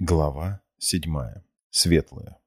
Глава седьмая. Светлая.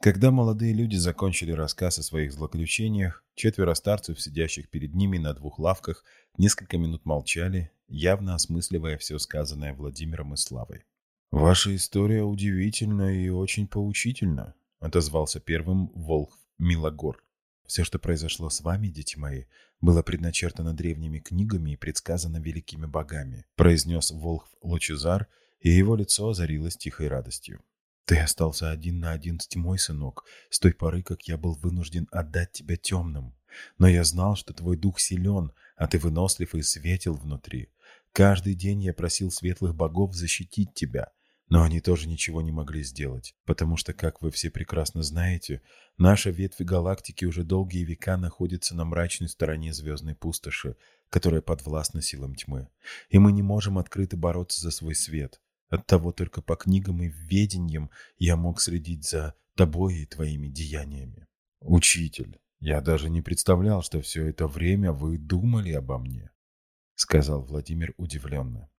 Когда молодые люди закончили рассказ о своих злоключениях, четверо старцев, сидящих перед ними на двух лавках, несколько минут молчали, явно осмысливая все сказанное Владимиром и Славой. «Ваша история удивительна и очень поучительна», — отозвался первым Волх Милогор. «Все, что произошло с вами, дети мои, было предначертано древними книгами и предсказано великими богами», — произнес Волх Лучезар, — и его лицо озарилось тихой радостью. «Ты остался один на один с тьмой, сынок, с той поры, как я был вынужден отдать тебя темным. Но я знал, что твой дух силен, а ты вынослив и светил внутри. Каждый день я просил светлых богов защитить тебя, но они тоже ничего не могли сделать, потому что, как вы все прекрасно знаете, наша ветвь галактики уже долгие века находится на мрачной стороне звездной пустоши, которая подвластна силам тьмы, и мы не можем открыто бороться за свой свет. Оттого только по книгам и ведениям я мог следить за тобой и твоими деяниями. Учитель, я даже не представлял, что все это время вы думали обо мне, сказал Владимир удивленно.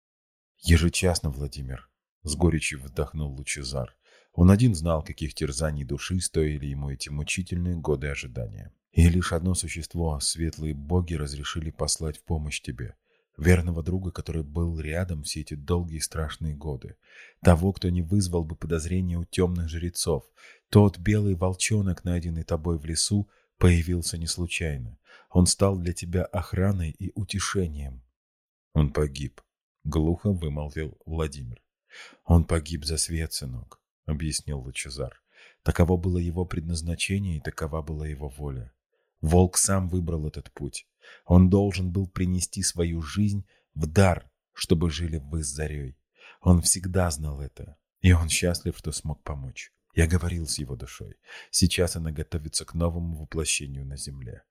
Ежечасно, Владимир, с горечью вдохнул Лучезар. Он один знал, каких терзаний души стоили ему эти мучительные годы ожидания. И лишь одно существо, светлые боги, разрешили послать в помощь тебе — верного друга, который был рядом все эти долгие страшные годы, того, кто не вызвал бы подозрения у темных жрецов. Тот белый волчонок, найденный тобой в лесу, появился не случайно. Он стал для тебя охраной и утешением. Он погиб, — глухо вымолвил Владимир. Он погиб за свет, сынок, — объяснил Лучезар. Таково было его предназначение и такова была его воля. Волк сам выбрал этот путь. Он должен был принести свою жизнь в дар, чтобы жили вы с Зарей. Он всегда знал это, и он счастлив, что смог помочь. Я говорил с его душой. Сейчас она готовится к новому воплощению на земле.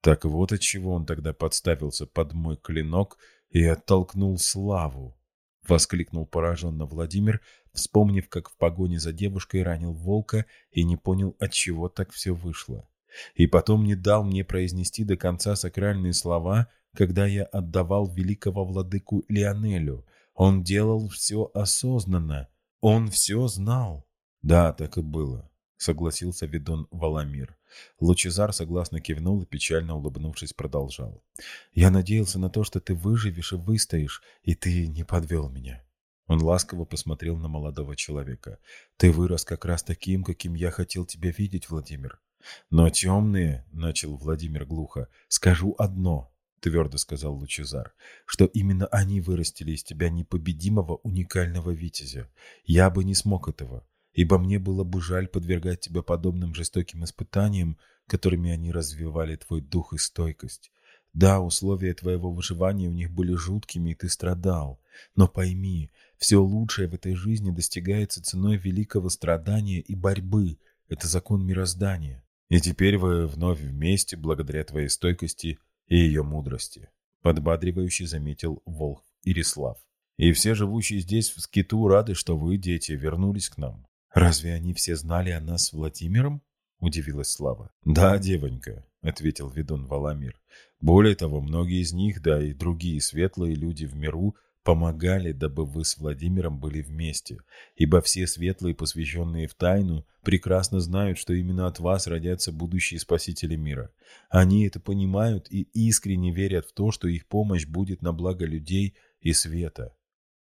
Так вот от чего он тогда подставился под мой клинок и оттолкнул славу. Воскликнул пораженно Владимир, вспомнив, как в погоне за девушкой ранил волка и не понял, от чего так все вышло и потом не дал мне произнести до конца сакральные слова, когда я отдавал великого владыку Лионелю. Он делал все осознанно, он все знал. Да, так и было, согласился ведун Валамир. Лучезар согласно кивнул и, печально улыбнувшись, продолжал. «Я надеялся на то, что ты выживешь и выстоишь, и ты не подвел меня». Он ласково посмотрел на молодого человека. «Ты вырос как раз таким, каким я хотел тебя видеть, Владимир. Но темные, — начал Владимир глухо, — скажу одно, — твердо сказал Лучезар, — что именно они вырастили из тебя непобедимого уникального витязя. Я бы не смог этого, ибо мне было бы жаль подвергать тебя подобным жестоким испытаниям, которыми они развивали твой дух и стойкость. Да, условия твоего выживания у них были жуткими, и ты страдал. Но пойми, все лучшее в этой жизни достигается ценой великого страдания и борьбы. Это закон мироздания. И теперь вы вновь вместе благодаря твоей стойкости и ее мудрости», — подбадривающе заметил Волх Ирислав. «И все живущие здесь в скиту рады, что вы, дети, вернулись к нам». «Разве они все знали о нас с Владимиром?» — удивилась Слава. «Да, девонька», — ответил ведун Валамир. «Более того, многие из них, да и другие светлые люди в миру помогали, дабы вы с Владимиром были вместе, ибо все светлые, посвященные в тайну, прекрасно знают, что именно от вас родятся будущие спасители мира. Они это понимают и искренне верят в то, что их помощь будет на благо людей и света.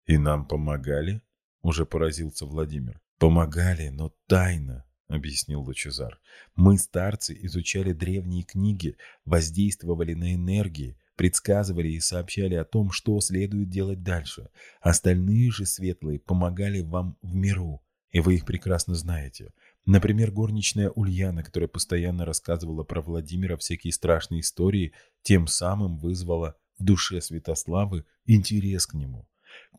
«И нам помогали?» — уже поразился Владимир. «Помогали, но тайно», — объяснил Лучезар. «Мы, старцы, изучали древние книги, воздействовали на энергии, предсказывали и сообщали о том, что следует делать дальше. Остальные же светлые помогали вам в миру, и вы их прекрасно знаете. Например, горничная Ульяна, которая постоянно рассказывала про Владимира всякие страшные истории, тем самым вызвала в душе Святославы интерес к нему.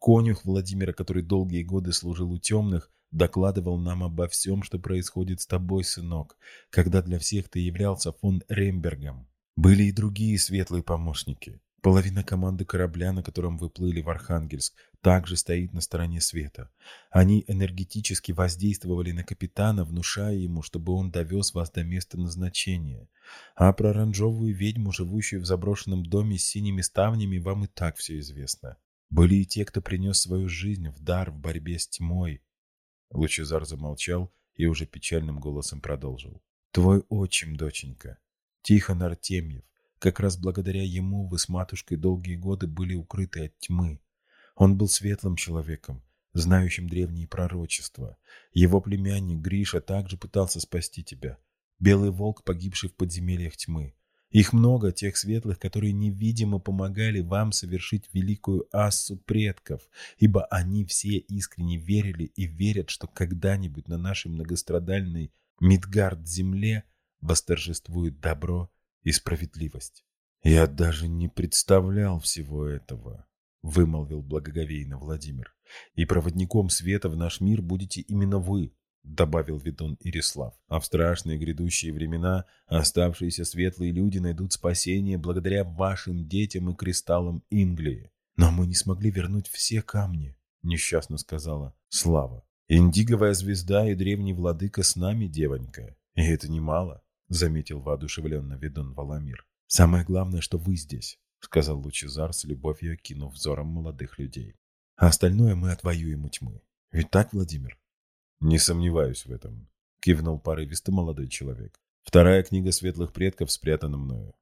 Конюх Владимира, который долгие годы служил у темных, докладывал нам обо всем, что происходит с тобой, сынок, когда для всех ты являлся фон Рембергом. Были и другие светлые помощники. Половина команды корабля, на котором вы плыли в Архангельск, также стоит на стороне света. Они энергетически воздействовали на капитана, внушая ему, чтобы он довез вас до места назначения. А про оранжевую ведьму, живущую в заброшенном доме с синими ставнями, вам и так все известно. Были и те, кто принес свою жизнь в дар в борьбе с тьмой. Лучезар замолчал и уже печальным голосом продолжил. «Твой отчим, доченька, Тихон Артемьев, как раз благодаря ему вы с матушкой долгие годы были укрыты от тьмы. Он был светлым человеком, знающим древние пророчества. Его племянник Гриша также пытался спасти тебя. Белый волк, погибший в подземельях тьмы. Их много, тех светлых, которые невидимо помогали вам совершить великую ассу предков, ибо они все искренне верили и верят, что когда-нибудь на нашей многострадальной Мидгард-земле восторжествует добро и справедливость. «Я даже не представлял всего этого», — вымолвил благоговейно Владимир. «И проводником света в наш мир будете именно вы, добавил ведун Ирислав. А в страшные грядущие времена оставшиеся светлые люди найдут спасение благодаря вашим детям и кристаллам Инглии. Но мы не смогли вернуть все камни, несчастно сказала Слава. Индиговая звезда и древний владыка с нами, девонька. И это немало, заметил воодушевленно ведун Валамир. Самое главное, что вы здесь, сказал Лучезар с любовью, кинув взором молодых людей. А остальное мы отвоюем у тьмы. Ведь так, Владимир? «Не сомневаюсь в этом», — кивнул порывисто молодой человек. «Вторая книга светлых предков спрятана мною.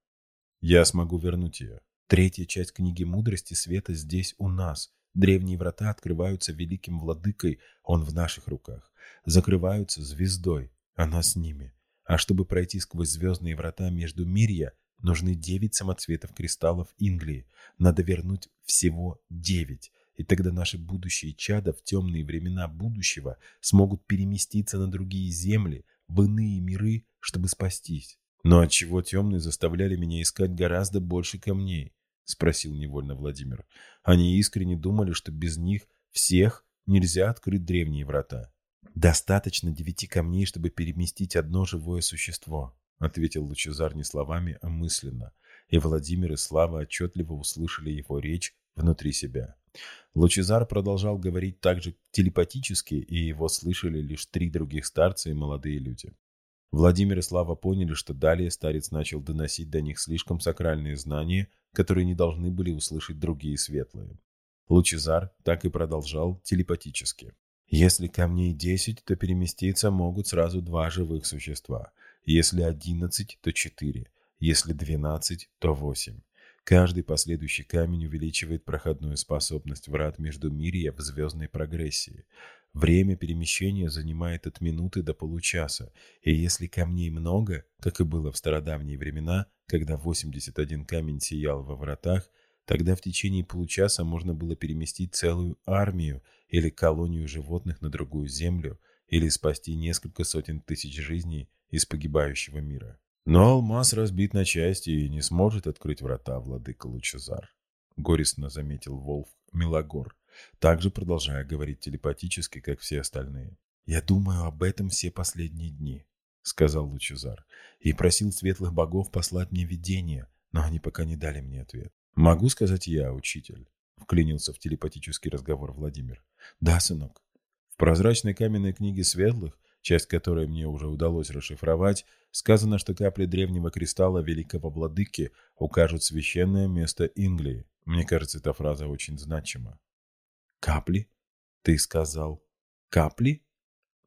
Я смогу вернуть ее. Третья часть книги мудрости света здесь у нас. Древние врата открываются великим владыкой, он в наших руках. Закрываются звездой, она с ними. А чтобы пройти сквозь звездные врата между мирья, нужны девять самоцветов кристаллов Инглии. Надо вернуть всего девять. И тогда наши будущие чада в темные времена будущего смогут переместиться на другие земли, в иные миры, чтобы спастись. Но отчего темные заставляли меня искать гораздо больше камней? Спросил невольно Владимир. Они искренне думали, что без них всех нельзя открыть древние врата. Достаточно девяти камней, чтобы переместить одно живое существо, ответил Лучезар не словами, а мысленно. И Владимир и Слава отчетливо услышали его речь внутри себя. Лучезар продолжал говорить также телепатически, и его слышали лишь три других старца и молодые люди. Владимир и Слава поняли, что далее старец начал доносить до них слишком сакральные знания, которые не должны были услышать другие светлые. Лучезар так и продолжал телепатически. Если камней десять, то переместиться могут сразу два живых существа. Если одиннадцать, то четыре. Если двенадцать, то восемь. Каждый последующий камень увеличивает проходную способность врат между мирья в звездной прогрессии. Время перемещения занимает от минуты до получаса, и если камней много, как и было в стародавние времена, когда 81 камень сиял во вратах, тогда в течение получаса можно было переместить целую армию или колонию животных на другую землю, или спасти несколько сотен тысяч жизней из погибающего мира. Но алмаз разбит на части и не сможет открыть врата, владыка Лучезар. Горестно заметил Волф Милогор, также продолжая говорить телепатически, как все остальные. «Я думаю об этом все последние дни», — сказал Лучезар, «и просил светлых богов послать мне видение, но они пока не дали мне ответ». «Могу сказать я, учитель», — вклинился в телепатический разговор Владимир. «Да, сынок. В прозрачной каменной книге светлых часть которой мне уже удалось расшифровать, сказано, что капли древнего кристалла великого владыки укажут священное место Инглии. Мне кажется, эта фраза очень значима. «Капли? Ты сказал капли?»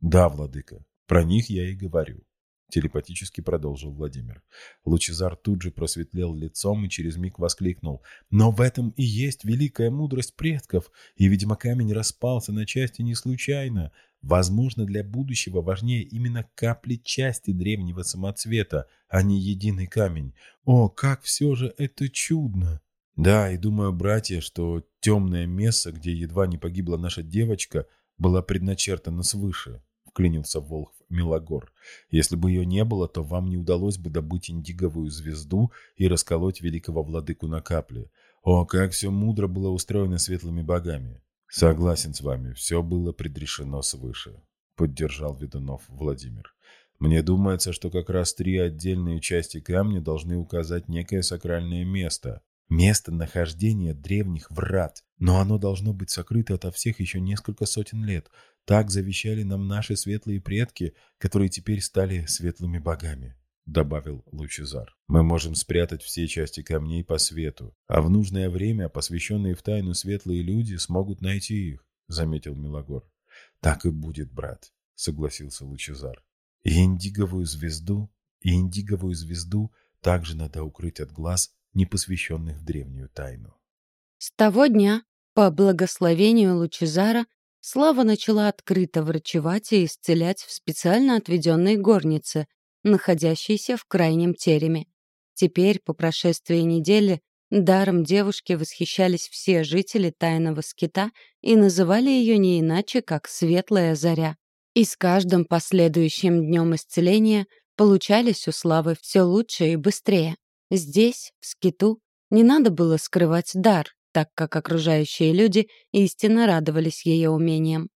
«Да, владыка, про них я и говорю. Телепатически продолжил Владимир. Лучезар тут же просветлел лицом и через миг воскликнул. «Но в этом и есть великая мудрость предков, и, видимо, камень распался на части не случайно. Возможно, для будущего важнее именно капли части древнего самоцвета, а не единый камень. О, как все же это чудно!» «Да, и думаю, братья, что темное место, где едва не погибла наша девочка, была предначертана свыше», — вклинился Волх Милогор. Если бы ее не было, то вам не удалось бы добыть индиговую звезду и расколоть великого владыку на капли. О, как все мудро было устроено светлыми богами. Согласен с вами, все было предрешено свыше, поддержал ведунов Владимир. Мне думается, что как раз три отдельные части камня должны указать некое сакральное место, место нахождения древних врат, но оно должно быть сокрыто ото всех еще несколько сотен лет. Так завещали нам наши светлые предки, которые теперь стали светлыми богами», — добавил Лучезар. «Мы можем спрятать все части камней по свету, а в нужное время посвященные в тайну светлые люди смогут найти их», — заметил Милогор. Так и будет, брат, согласился Лучезар. И индиговую звезду, и индиговую звезду также надо укрыть от глаз непосвященных в древнюю тайну. С того дня, по благословению Лучезара, Слава начала открыто врачевать и исцелять в специально отведенной горнице, находящейся в крайнем тереме. Теперь, по прошествии недели, даром девушки восхищались все жители тайного скита и называли ее не иначе, как «Светлая заря». И с каждым последующим днем исцеления получались у Славы все лучше и быстрее. Здесь, в скиту, не надо было скрывать дар, так как окружающие люди истинно радовались ее умениям.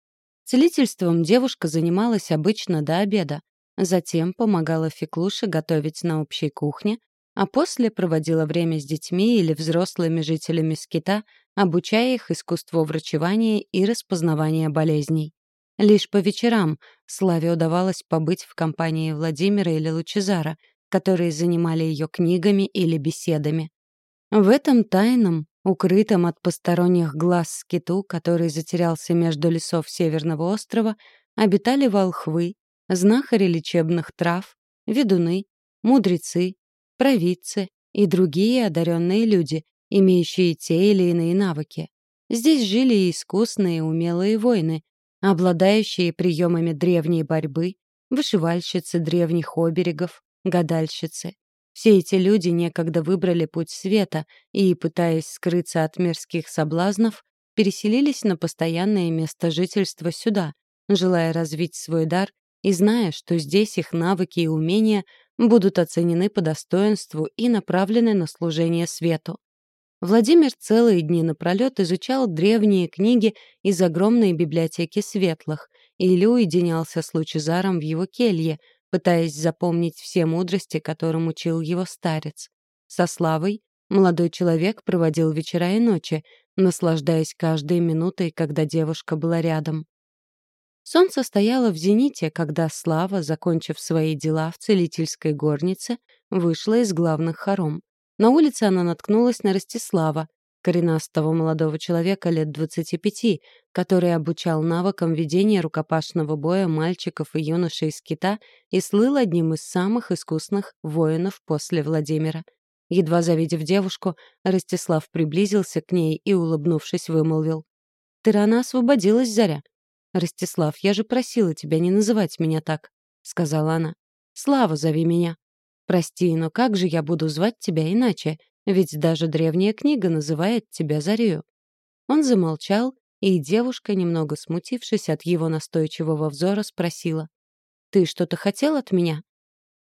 Целительством девушка занималась обычно до обеда, затем помогала Феклуше готовить на общей кухне, а после проводила время с детьми или взрослыми жителями скита, обучая их искусству врачевания и распознавания болезней. Лишь по вечерам Славе удавалось побыть в компании Владимира или Лучезара, которые занимали ее книгами или беседами. В этом тайном, укрытом от посторонних глаз скиту, который затерялся между лесов Северного острова, обитали волхвы, знахари лечебных трав, ведуны, мудрецы, провидцы и другие одаренные люди, имеющие те или иные навыки. Здесь жили и искусные и умелые воины, обладающие приемами древней борьбы, вышивальщицы древних оберегов, гадальщицы. Все эти люди некогда выбрали путь света и, пытаясь скрыться от мирских соблазнов, переселились на постоянное место жительства сюда, желая развить свой дар и зная, что здесь их навыки и умения будут оценены по достоинству и направлены на служение свету. Владимир целые дни напролет изучал древние книги из огромной библиотеки светлых или уединялся с Лучезаром в его келье, пытаясь запомнить все мудрости, которым учил его старец. Со Славой молодой человек проводил вечера и ночи, наслаждаясь каждой минутой, когда девушка была рядом. Солнце стояло в зените, когда Слава, закончив свои дела в целительской горнице, вышла из главных хором. На улице она наткнулась на Ростислава, коренастого молодого человека лет 25, который обучал навыкам ведения рукопашного боя мальчиков и юношей из кита и слыл одним из самых искусных воинов после Владимира. Едва завидев девушку, Ростислав приблизился к ней и, улыбнувшись, вымолвил. «Ты рано освободилась, Заря». «Ростислав, я же просила тебя не называть меня так», — сказала она. «Слава, зови меня». «Прости, но как же я буду звать тебя иначе? Ведь даже древняя книга называет тебя Зарею». Он замолчал, и девушка, немного смутившись от его настойчивого взора, спросила. «Ты что-то хотел от меня?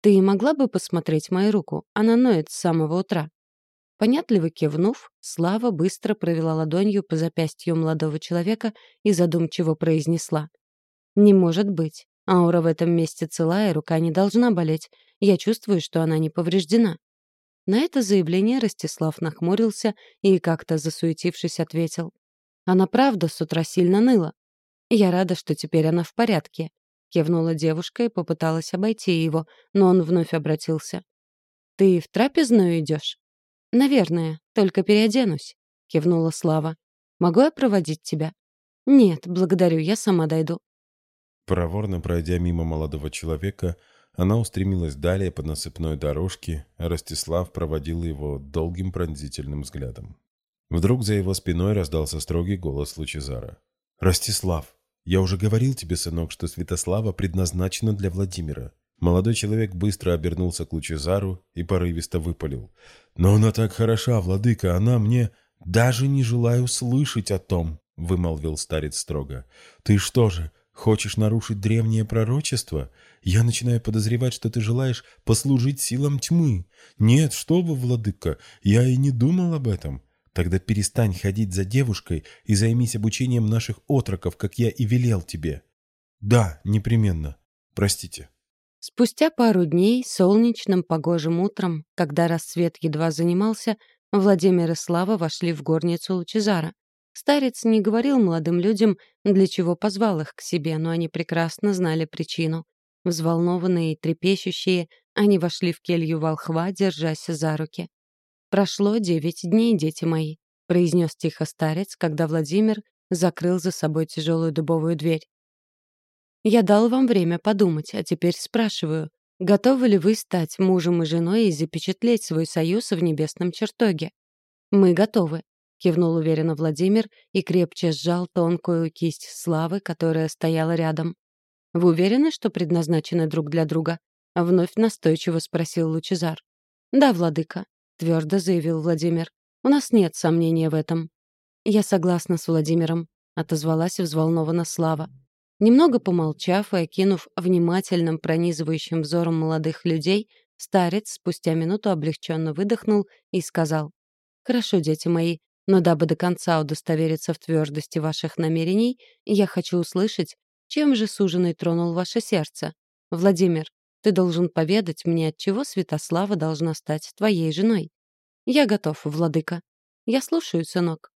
Ты могла бы посмотреть мою руку? Она ноет с самого утра». Понятливо кивнув, Слава быстро провела ладонью по запястью молодого человека и задумчиво произнесла. «Не может быть. Аура в этом месте целая, рука не должна болеть. Я чувствую, что она не повреждена». На это заявление Ростислав нахмурился и, как-то засуетившись, ответил. «Она правда с утра сильно ныла. Я рада, что теперь она в порядке», — кивнула девушка и попыталась обойти его, но он вновь обратился. «Ты в трапезную идешь?» «Наверное, только переоденусь», — кивнула Слава. «Могу я проводить тебя?» «Нет, благодарю, я сама дойду». Проворно пройдя мимо молодого человека, она устремилась далее по насыпной дорожке, а Ростислав проводил его долгим пронзительным взглядом. Вдруг за его спиной раздался строгий голос Лучезара. «Ростислав, я уже говорил тебе, сынок, что Святослава предназначена для Владимира». Молодой человек быстро обернулся к Лучезару и порывисто выпалил. «Но она так хороша, владыка, она мне...» «Даже не желаю слышать о том», — вымолвил старец строго. «Ты что же, Хочешь нарушить древнее пророчество? Я начинаю подозревать, что ты желаешь послужить силам тьмы. Нет, что вы, владыка, я и не думал об этом. Тогда перестань ходить за девушкой и займись обучением наших отроков, как я и велел тебе. Да, непременно. Простите. Спустя пару дней, солнечным погожим утром, когда рассвет едва занимался, Владимир и Слава вошли в горницу Лучезара. Старец не говорил молодым людям, для чего позвал их к себе, но они прекрасно знали причину. Взволнованные и трепещущие, они вошли в келью волхва, держась за руки. «Прошло девять дней, дети мои», — произнес тихо старец, когда Владимир закрыл за собой тяжелую дубовую дверь. Я дал вам время подумать, а теперь спрашиваю, готовы ли вы стать мужем и женой и запечатлеть свой союз в небесном чертоге? Мы готовы, кивнул уверенно Владимир и крепче сжал тонкую кисть Славы, которая стояла рядом. Вы уверены, что предназначены друг для друга? вновь настойчиво спросил Лучезар. Да, владыка, твердо заявил Владимир. У нас нет сомнения в этом. Я согласна с Владимиром, отозвалась взволнованно Слава. Немного помолчав и окинув внимательным пронизывающим взором молодых людей, старец спустя минуту облегченно выдохнул и сказал: "Хорошо, дети мои, но дабы до конца удостовериться в твердости ваших намерений, я хочу услышать, чем же суженый тронул ваше сердце. Владимир, ты должен поведать мне, от чего Святослава должна стать твоей женой. Я готов, владыка. Я слушаю, сынок.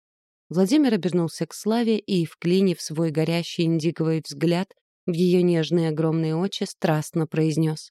Владимир обернулся к Славе и, вклинив свой горящий индиговый взгляд в ее нежные огромные очи, страстно произнес.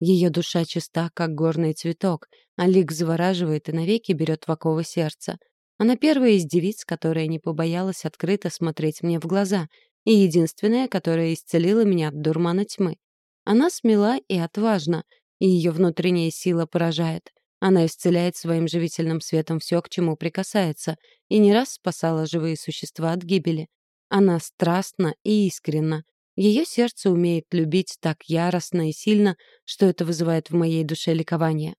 Ее душа чиста, как горный цветок, а лик завораживает и навеки берет в оковы сердце. Она первая из девиц, которая не побоялась открыто смотреть мне в глаза, и единственная, которая исцелила меня от дурмана тьмы. Она смела и отважна, и ее внутренняя сила поражает. Она исцеляет своим живительным светом все, к чему прикасается, и не раз спасала живые существа от гибели. Она страстна и искренна. Ее сердце умеет любить так яростно и сильно, что это вызывает в моей душе ликование.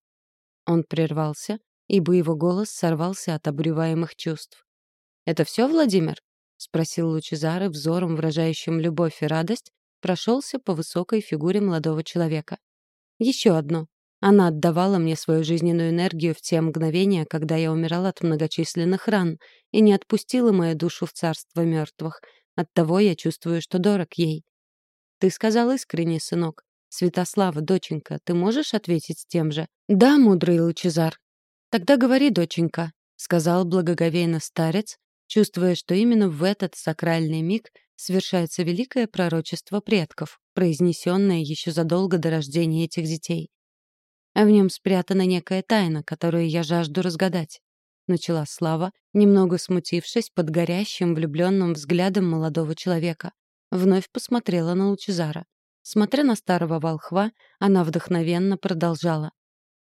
Он прервался, ибо его голос сорвался от обуреваемых чувств. «Это все, Владимир?» — спросил Лучезар, и взором, выражающим любовь и радость, прошелся по высокой фигуре молодого человека. «Еще одно. Она отдавала мне свою жизненную энергию в те мгновения, когда я умирала от многочисленных ран, и не отпустила мою душу в царство мертвых. Оттого я чувствую, что дорог ей. Ты сказал искренне, сынок. Святослава, доченька, ты можешь ответить тем же? Да, мудрый Лучезар. Тогда говори, доченька, сказал благоговейно старец, чувствуя, что именно в этот сакральный миг совершается великое пророчество предков, произнесенное еще задолго до рождения этих детей а в нем спрятана некая тайна, которую я жажду разгадать. Начала Слава, немного смутившись под горящим влюбленным взглядом молодого человека. Вновь посмотрела на Лучезара. Смотря на старого волхва, она вдохновенно продолжала.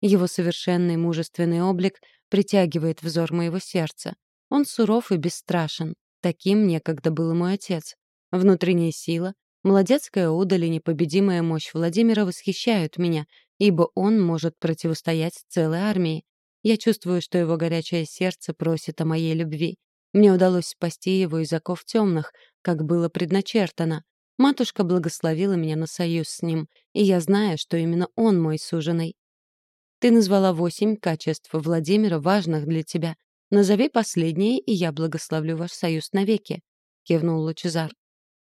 Его совершенный мужественный облик притягивает взор моего сердца. Он суров и бесстрашен. Таким некогда был мой отец. Внутренняя сила, молодецкая удаль и непобедимая мощь Владимира восхищают меня, ибо он может противостоять целой армии. Я чувствую, что его горячее сердце просит о моей любви. Мне удалось спасти его из оков темных, как было предначертано. Матушка благословила меня на союз с ним, и я знаю, что именно он мой суженый. Ты назвала восемь качеств Владимира, важных для тебя. Назови последние, и я благословлю ваш союз навеки», — кивнул Лучезар.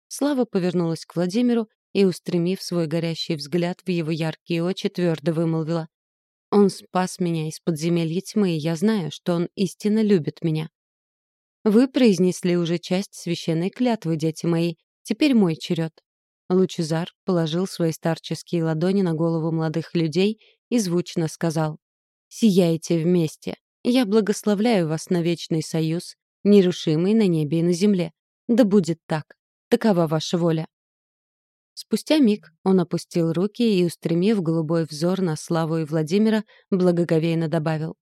Слава повернулась к Владимиру и, устремив свой горящий взгляд в его яркие очи, твердо вымолвила. «Он спас меня из подземелья тьмы, и я знаю, что он истинно любит меня». «Вы произнесли уже часть священной клятвы, дети мои. Теперь мой черед». Лучезар положил свои старческие ладони на голову молодых людей и звучно сказал. «Сияйте вместе. Я благословляю вас на вечный союз, нерушимый на небе и на земле. Да будет так. Такова ваша воля». Спустя миг он опустил руки и, устремив голубой взор на Славу и Владимира, благоговейно добавил.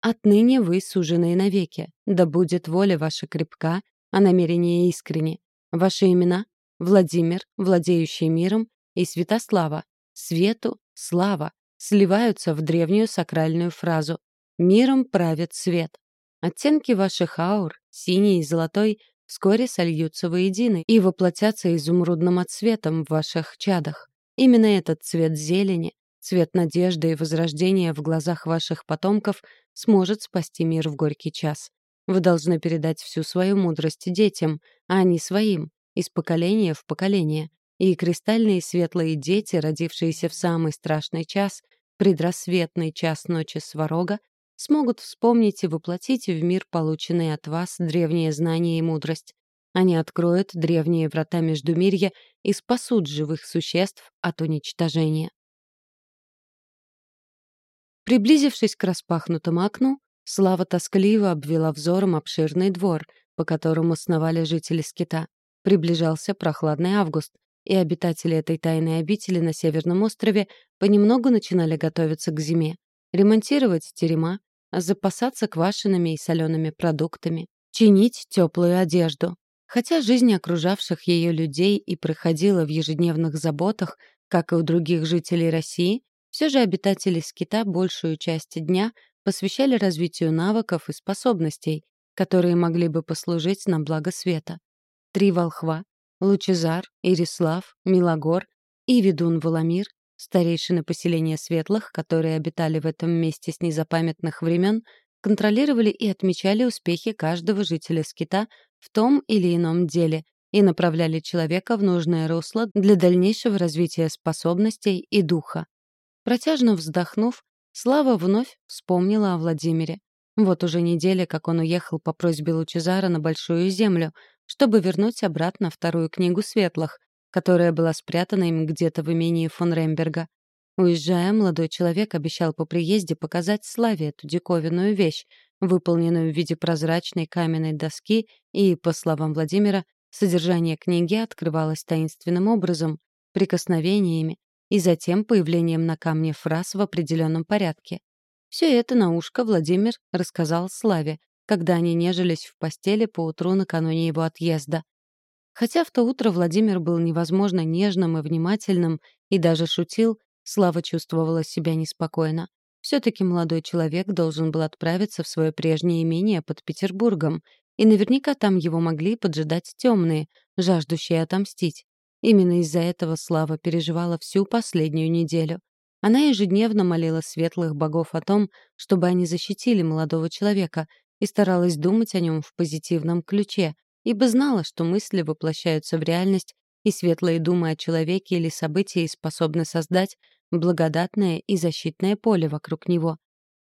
«Отныне вы сужены навеки. Да будет воля ваша крепка, а намерение искренне. Ваши имена — Владимир, владеющий миром, и Святослава, Свету, Слава, сливаются в древнюю сакральную фразу «Миром правит свет». Оттенки ваших аур, синий и золотой, вскоре сольются воедино и воплотятся изумрудным отцветом в ваших чадах. Именно этот цвет зелени, цвет надежды и возрождения в глазах ваших потомков сможет спасти мир в горький час. Вы должны передать всю свою мудрость детям, а не своим, из поколения в поколение. И кристальные светлые дети, родившиеся в самый страшный час, предрассветный час ночи сварога, смогут вспомнить и воплотить в мир полученные от вас древние знания и мудрость. Они откроют древние врата Междумирья и спасут живых существ от уничтожения. Приблизившись к распахнутому окну, Слава тоскливо обвела взором обширный двор, по которому сновали жители скита. Приближался прохладный август, и обитатели этой тайной обители на Северном острове понемногу начинали готовиться к зиме, ремонтировать терема, запасаться квашенными и солеными продуктами, чинить теплую одежду. Хотя жизнь окружавших ее людей и проходила в ежедневных заботах, как и у других жителей России, все же обитатели скита большую часть дня посвящали развитию навыков и способностей, которые могли бы послужить на благо света. Три волхва — Лучезар, Ирислав, Милогор и ведун Валамир — старейшины поселения светлых, которые обитали в этом месте с незапамятных времен, контролировали и отмечали успехи каждого жителя скита в том или ином деле и направляли человека в нужное русло для дальнейшего развития способностей и духа. Протяжно вздохнув, Слава вновь вспомнила о Владимире. Вот уже неделя, как он уехал по просьбе Лучезара на Большую Землю, чтобы вернуть обратно вторую книгу Светлых, которая была спрятана им где-то в имении фон Ремберга. Уезжая, молодой человек обещал по приезде показать Славе эту диковинную вещь, выполненную в виде прозрачной каменной доски, и, по словам Владимира, содержание книги открывалось таинственным образом, прикосновениями и затем появлением на камне фраз в определенном порядке. Все это на ушко Владимир рассказал Славе, когда они нежились в постели по утру накануне его отъезда. Хотя в то утро Владимир был невозможно нежным и внимательным и даже шутил, Слава чувствовала себя неспокойно. Все-таки молодой человек должен был отправиться в свое прежнее имение под Петербургом, и наверняка там его могли поджидать темные, жаждущие отомстить. Именно из-за этого Слава переживала всю последнюю неделю. Она ежедневно молила светлых богов о том, чтобы они защитили молодого человека, и старалась думать о нем в позитивном ключе, ибо знала, что мысли воплощаются в реальность, и светлые думы о человеке или событии способны создать благодатное и защитное поле вокруг него.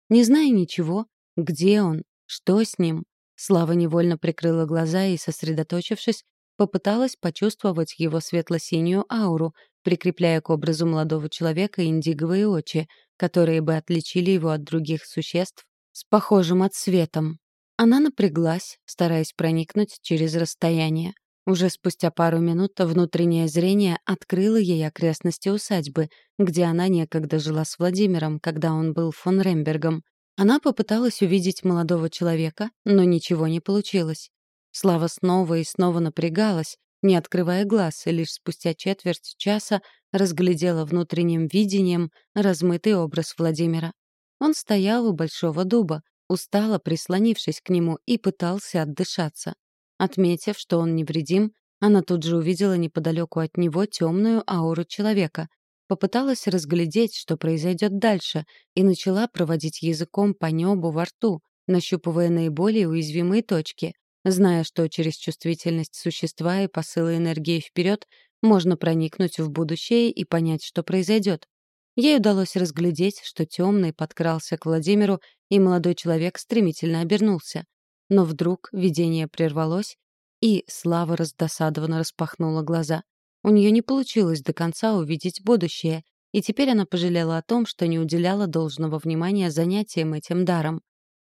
Не зная ничего, где он, что с ним, Слава невольно прикрыла глаза и, сосредоточившись, попыталась почувствовать его светло-синюю ауру, прикрепляя к образу молодого человека индиговые очи, которые бы отличили его от других существ с похожим отсветом. Она напряглась, стараясь проникнуть через расстояние. Уже спустя пару минут внутреннее зрение открыло ей окрестности усадьбы, где она некогда жила с Владимиром, когда он был фон Рембергом. Она попыталась увидеть молодого человека, но ничего не получилось. Слава снова и снова напрягалась, не открывая глаз, и лишь спустя четверть часа разглядела внутренним видением размытый образ Владимира. Он стоял у большого дуба, устало прислонившись к нему, и пытался отдышаться. Отметив, что он невредим, она тут же увидела неподалеку от него темную ауру человека, попыталась разглядеть, что произойдет дальше, и начала проводить языком по небу во рту, нащупывая наиболее уязвимые точки, зная, что через чувствительность существа и посылы энергии вперед можно проникнуть в будущее и понять, что произойдет. Ей удалось разглядеть, что темный подкрался к Владимиру, и молодой человек стремительно обернулся. Но вдруг видение прервалось, и Слава раздосадованно распахнула глаза. У нее не получилось до конца увидеть будущее, и теперь она пожалела о том, что не уделяла должного внимания занятиям этим даром.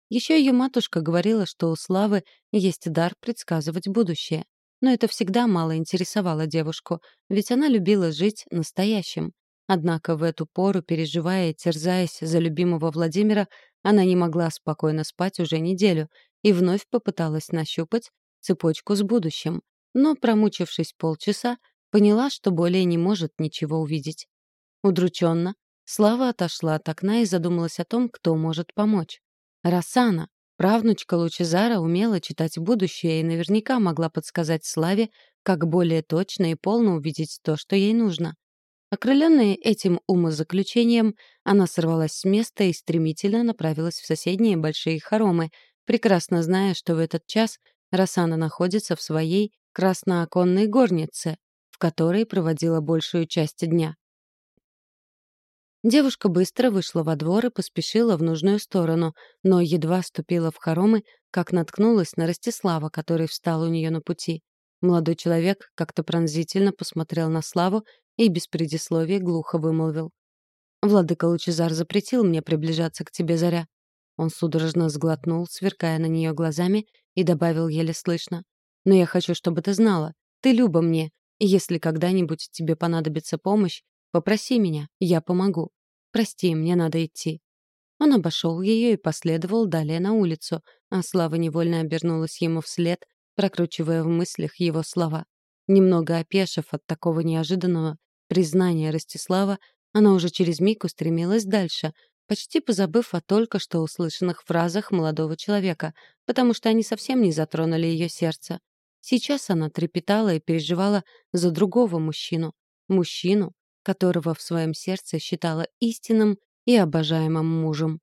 Еще ее матушка говорила, что у Славы есть дар предсказывать будущее. Но это всегда мало интересовало девушку, ведь она любила жить настоящим. Однако в эту пору, переживая и терзаясь за любимого Владимира, она не могла спокойно спать уже неделю и вновь попыталась нащупать цепочку с будущим. Но, промучившись полчаса, поняла, что более не может ничего увидеть. Удрученно, Слава отошла от окна и задумалась о том, кто может помочь. Рассана, правнучка Лучезара, умела читать будущее и наверняка могла подсказать Славе, как более точно и полно увидеть то, что ей нужно. Окрыленная этим умозаключением, она сорвалась с места и стремительно направилась в соседние большие хоромы, прекрасно зная, что в этот час Рассана находится в своей краснооконной горнице, в которой проводила большую часть дня. Девушка быстро вышла во двор и поспешила в нужную сторону, но едва ступила в хоромы, как наткнулась на Ростислава, который встал у нее на пути. Молодой человек как-то пронзительно посмотрел на Славу и без предисловия глухо вымолвил. «Владыка Лучезар запретил мне приближаться к тебе, Заря». Он судорожно сглотнул, сверкая на нее глазами, и добавил еле слышно. «Но я хочу, чтобы ты знала. Ты Люба мне, Если когда-нибудь тебе понадобится помощь, попроси меня, я помогу. Прости, мне надо идти». Он обошел ее и последовал далее на улицу, а Слава невольно обернулась ему вслед, прокручивая в мыслях его слова. Немного опешив от такого неожиданного признания Ростислава, она уже через миг устремилась дальше, почти позабыв о только что услышанных фразах молодого человека, потому что они совсем не затронули ее сердце. Сейчас она трепетала и переживала за другого мужчину. Мужчину, которого в своем сердце считала истинным и обожаемым мужем.